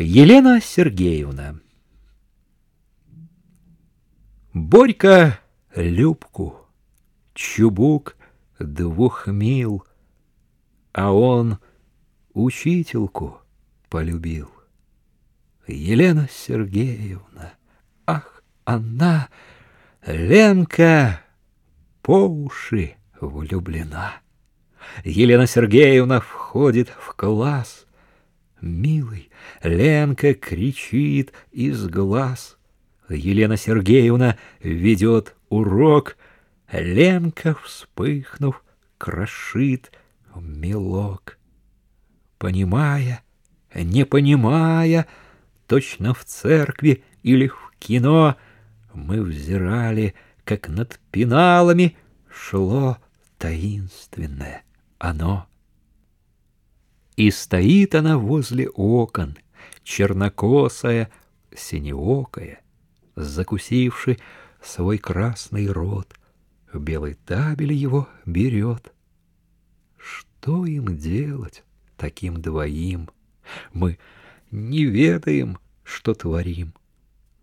Елена Сергеевна Борька Любку, Чубук двух мил, А он учительку полюбил. Елена Сергеевна, ах, она, Ленка, по уши влюблена. Елена Сергеевна входит в класс, Милый, Ленка кричит из глаз. Елена Сергеевна ведет урок. Ленка, вспыхнув, крошит мелок. Понимая, не понимая, точно в церкви или в кино, мы взирали, как над пеналами шло таинственное оно. И стоит она возле окон, чернокосая, синеокая, закусивши свой красный рот, белый табель его берет. Что им делать таким двоим? Мы не ведаем, что творим.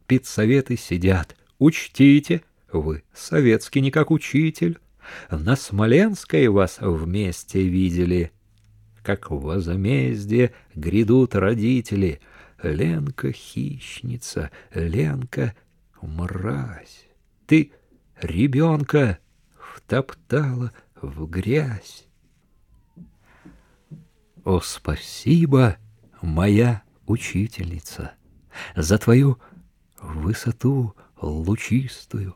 Педсоветы сидят, учтите, вы советский не как учитель. На Смоленской вас вместе видели — как возмездие грядут родители. Ленка хищница, Ленка мразь. Ты ребенка втоптала в грязь. О, спасибо, моя учительница, за твою высоту лучистую,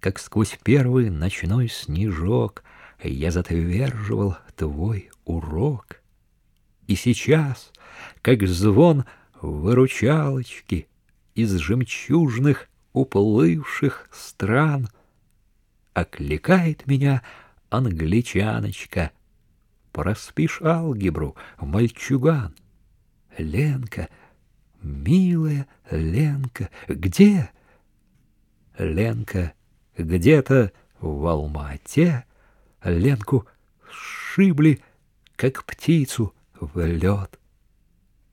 как сквозь первый ночной снежок я затверживал твой урок. И сейчас, как звон выручалочки из жемчужных уплывших стран, окликает меня англичаночка. Проспишь алгебру, мальчуган. Ленка, милая Ленка, где? Ленка где-то в Алмате Ленку сшибли как птицу в лед.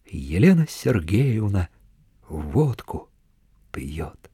Елена Сергеевна водку пьет.